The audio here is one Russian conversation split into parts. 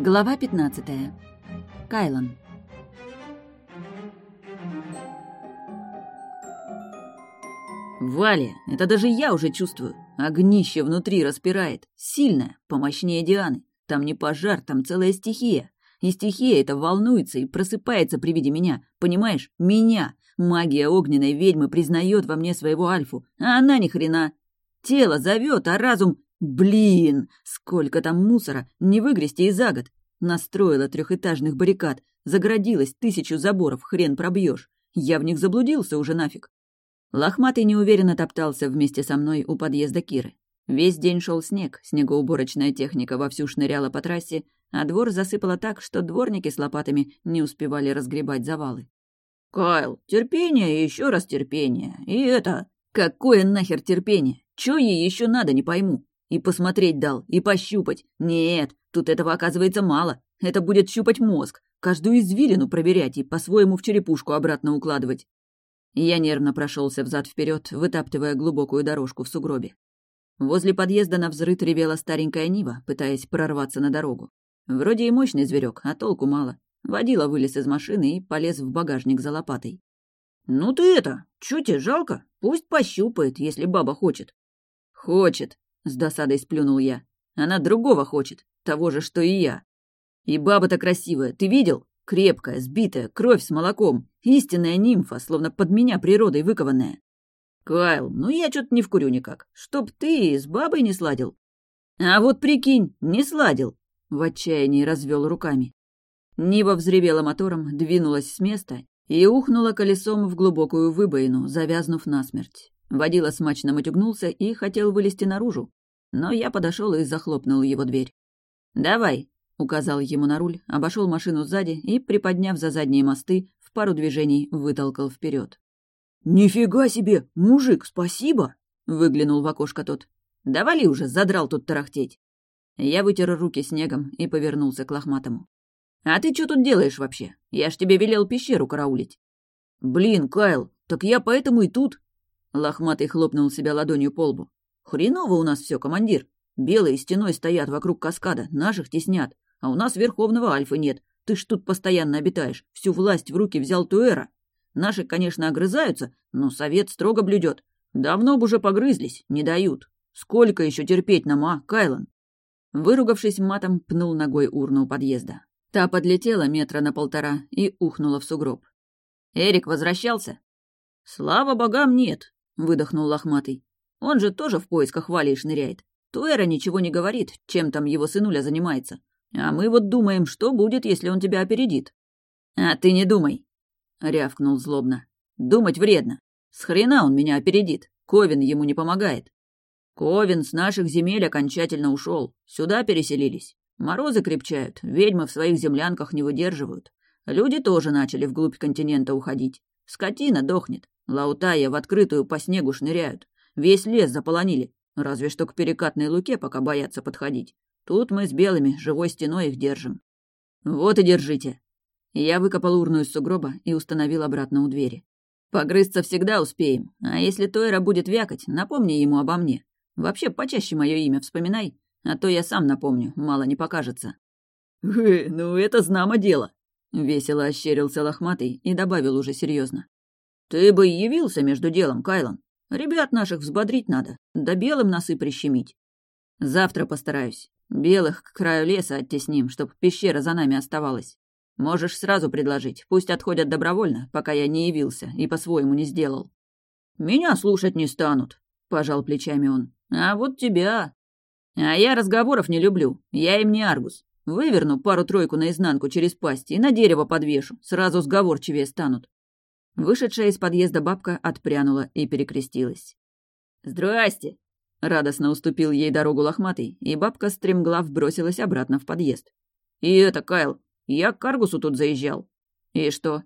Глава 15. Кайлан. «Валя, это даже я уже чувствую. Огнище внутри распирает. Сильное, помощнее Дианы. Там не пожар, там целая стихия. И стихия эта волнуется и просыпается при виде меня. Понимаешь? Меня. Магия огненной ведьмы признает во мне своего альфу, а она ни хрена. Тело зовет, а разум... Блин, сколько там мусора, не выгрести и за год. Настроила трехэтажных баррикад, загородилась тысячу заборов, хрен пробьешь. Я в них заблудился уже нафиг. Лохматый неуверенно топтался вместе со мной у подъезда Киры. Весь день шел снег, снегоуборочная техника вовсю шныряла по трассе, а двор засыпало так, что дворники с лопатами не успевали разгребать завалы. «Кайл, терпение и еще раз терпение. И это... Какое нахер терпение? Чё ей еще надо, не пойму. И посмотреть дал, и пощупать. Нет, тут этого оказывается мало. Это будет щупать мозг, каждую извилину проверять и по-своему в черепушку обратно укладывать. Я нервно прошелся взад вперед, вытаптывая глубокую дорожку в сугробе. Возле подъезда на взрыт ревела старенькая Нива, пытаясь прорваться на дорогу. Вроде и мощный зверек, а толку мало. Водила вылез из машины и полез в багажник за лопатой. «Ну ты это, чё тебе жалко? Пусть пощупает, если баба хочет». «Хочет», — с досадой сплюнул я. «Она другого хочет, того же, что и я. И баба-то красивая, ты видел? Крепкая, сбитая, кровь с молоком. Истинная нимфа, словно под меня природой выкованная. Кайл, ну я что-то не вкурю никак. Чтоб ты с бабой не сладил. А вот прикинь, не сладил. В отчаянии развел руками. Нива взревела мотором, двинулась с места и ухнула колесом в глубокую выбоину, завязнув насмерть. Водила смачно матюгнулся и хотел вылезти наружу, но я подошел и захлопнул его дверь. «Давай», — указал ему на руль, обошел машину сзади и, приподняв за задние мосты, в пару движений вытолкал вперед. «Нифига себе! Мужик, спасибо!» — выглянул в окошко тот. «Да вали уже, задрал тут тарахтеть!» Я вытер руки снегом и повернулся к лохматому. «А ты что тут делаешь вообще? Я ж тебе велел пещеру караулить». «Блин, Кайл, так я поэтому и тут...» Лохматый хлопнул себя ладонью по лбу. «Хреново у нас все, командир. Белые стеной стоят вокруг каскада, наших теснят, а у нас верховного альфа нет. Ты ж тут постоянно обитаешь, всю власть в руки взял Туэра. Наши, конечно, огрызаются, но совет строго блюдет. Давно бы уже погрызлись, не дают. Сколько еще терпеть нам, а, Кайлан?» Выругавшись матом, пнул ногой урну у подъезда. Та подлетела метра на полтора и ухнула в сугроб. «Эрик возвращался?» «Слава богам, нет», — выдохнул лохматый. «Он же тоже в поисках Вали шныряет. Туэра ничего не говорит, чем там его сынуля занимается. А мы вот думаем, что будет, если он тебя опередит». «А ты не думай», — рявкнул злобно. «Думать вредно. С хрена он меня опередит. Ковин ему не помогает. Ковин с наших земель окончательно ушел. Сюда переселились. Морозы крепчают, ведьмы в своих землянках не выдерживают. Люди тоже начали вглубь континента уходить. Скотина дохнет. Лаутая в открытую по снегу шныряют. Весь лес заполонили. Разве что к перекатной луке пока боятся подходить. Тут мы с белыми живой стеной их держим. Вот и держите. Я выкопал урну из сугроба и установил обратно у двери. Погрызться всегда успеем, а если Тойра будет вякать, напомни ему обо мне. Вообще, почаще мое имя вспоминай, а то я сам напомню, мало не покажется». «Э, ну это знамо дело», — весело ощерился лохматый и добавил уже серьезно. «Ты бы явился между делом, Кайлан. Ребят наших взбодрить надо, да белым носы прищемить. Завтра постараюсь. Белых к краю леса оттесним, чтоб пещера за нами оставалась. Можешь сразу предложить, пусть отходят добровольно, пока я не явился и по-своему не сделал». «Меня слушать не станут», — пожал плечами он. «А вот тебя...» «А я разговоров не люблю. Я им не Аргус. Выверну пару-тройку наизнанку через пасть и на дерево подвешу. Сразу сговорчивее станут». Вышедшая из подъезда бабка отпрянула и перекрестилась. «Здрасте!» — радостно уступил ей дорогу лохматый, и бабка стремглав бросилась обратно в подъезд. «И это, Кайл, я к Аргусу тут заезжал». «И что?»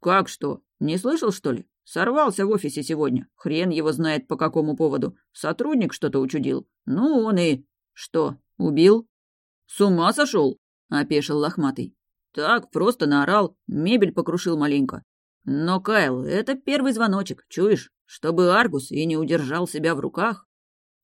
«Как что? Не слышал, что ли? Сорвался в офисе сегодня. Хрен его знает по какому поводу. Сотрудник что-то учудил. Ну, он и... Что, убил? С ума сошел? Опешил лохматый. Так, просто наорал, мебель покрушил маленько. Но, Кайл, это первый звоночек, чуешь? Чтобы Аргус и не удержал себя в руках.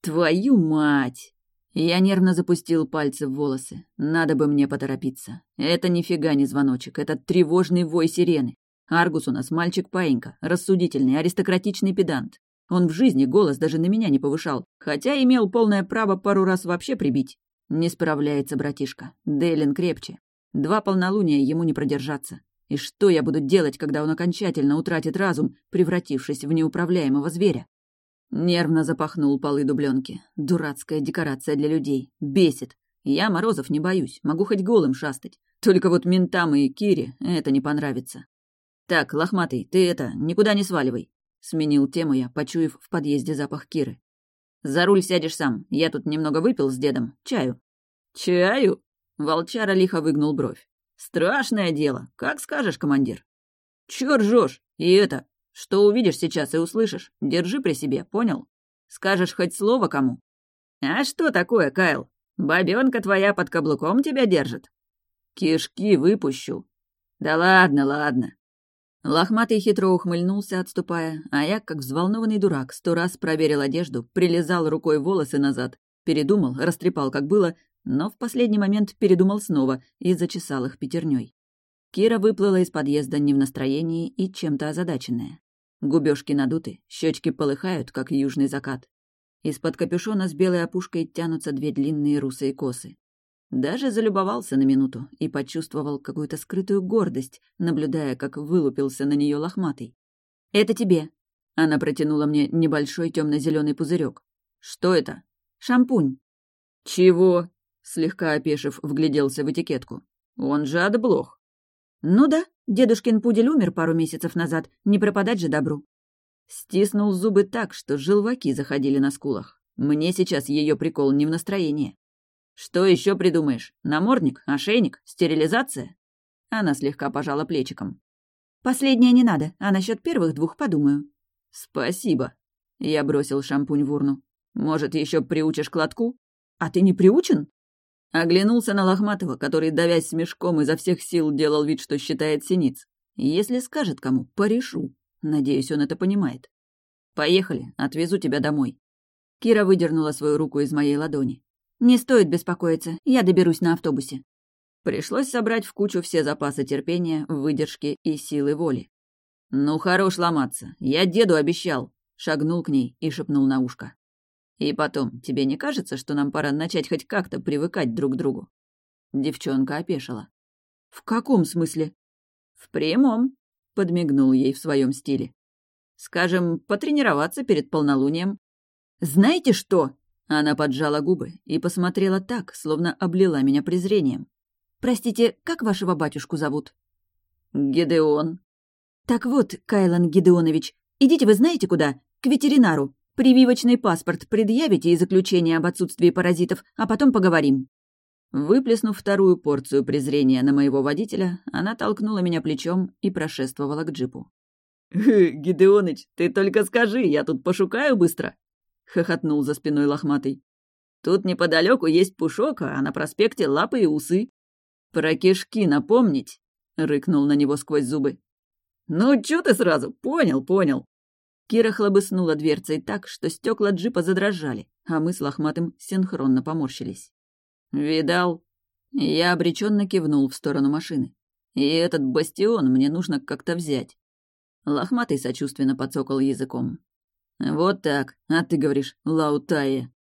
Твою мать! Я нервно запустил пальцы в волосы. Надо бы мне поторопиться. Это нифига не звоночек, это тревожный вой сирены. Аргус у нас мальчик-паинька, рассудительный, аристократичный педант. Он в жизни голос даже на меня не повышал, хотя имел полное право пару раз вообще прибить. Не справляется братишка. Дейлин крепче. Два полнолуния ему не продержаться. И что я буду делать, когда он окончательно утратит разум, превратившись в неуправляемого зверя? Нервно запахнул полы дубленки. Дурацкая декорация для людей. Бесит. Я морозов не боюсь, могу хоть голым шастать. Только вот ментам и Кире это не понравится. «Так, лохматый, ты это, никуда не сваливай», — сменил тему я, почуяв в подъезде запах Киры. «За руль сядешь сам, я тут немного выпил с дедом, чаю». «Чаю?» — волчара лихо выгнул бровь. «Страшное дело, как скажешь, командир». «Чё ржёшь? И это, что увидишь сейчас и услышишь, держи при себе, понял? Скажешь хоть слово кому? А что такое, Кайл? Бабёнка твоя под каблуком тебя держит? Кишки выпущу. Да ладно, ладно. Лохматый хитро ухмыльнулся, отступая, а я, как взволнованный дурак, сто раз проверил одежду, прилезал рукой волосы назад, передумал, растрепал, как было, но в последний момент передумал снова и зачесал их пятерней. Кира выплыла из подъезда не в настроении и чем-то озадаченная. Губёшки надуты, щечки полыхают, как южный закат. Из-под капюшона с белой опушкой тянутся две длинные русые косы. Даже залюбовался на минуту и почувствовал какую-то скрытую гордость, наблюдая, как вылупился на нее лохматый. «Это тебе!» Она протянула мне небольшой темно зеленый пузырек. «Что это?» «Шампунь». «Чего?» Слегка опешив, вгляделся в этикетку. «Он же отблох». «Ну да, дедушкин пудель умер пару месяцев назад, не пропадать же добру». Стиснул зубы так, что желваки заходили на скулах. Мне сейчас ее прикол не в настроении. «Что еще придумаешь? Намордник? Ошейник? Стерилизация?» Она слегка пожала плечиком. «Последнее не надо, а насчет первых двух подумаю». «Спасибо». Я бросил шампунь в урну. «Может, еще приучишь к лотку?» «А ты не приучен?» Оглянулся на Лохматова, который, давясь смешком, изо всех сил делал вид, что считает синиц. Если скажет кому, порешу. Надеюсь, он это понимает. «Поехали, отвезу тебя домой». Кира выдернула свою руку из моей ладони. «Не стоит беспокоиться, я доберусь на автобусе». Пришлось собрать в кучу все запасы терпения, выдержки и силы воли. «Ну, хорош ломаться, я деду обещал», — шагнул к ней и шепнул на ушко. И потом, тебе не кажется, что нам пора начать хоть как-то привыкать друг к другу?» Девчонка опешила. «В каком смысле?» «В прямом», — подмигнул ей в своем стиле. «Скажем, потренироваться перед полнолунием». «Знаете что?» Она поджала губы и посмотрела так, словно облила меня презрением. «Простите, как вашего батюшку зовут?» «Гедеон». «Так вот, Кайлан Гедеонович, идите вы знаете куда? К ветеринару. Прививочный паспорт предъявите и заключение об отсутствии паразитов, а потом поговорим». Выплеснув вторую порцию презрения на моего водителя, она толкнула меня плечом и прошествовала к джипу. «Гидеоныч, ты только скажи, я тут пошукаю быстро!» — хохотнул за спиной лохматый. «Тут неподалеку есть пушок, а на проспекте лапы и усы». «Про кишки напомнить?» — рыкнул на него сквозь зубы. «Ну, чё ты сразу? Понял, понял!» Кира хлобыснула дверцей так, что стекла джипа задрожали, а мы с лохматым синхронно поморщились. «Видал?» Я обреченно кивнул в сторону машины. «И этот бастион мне нужно как-то взять». Лохматый сочувственно подсокал языком. «Вот так, а ты говоришь, Лаутая».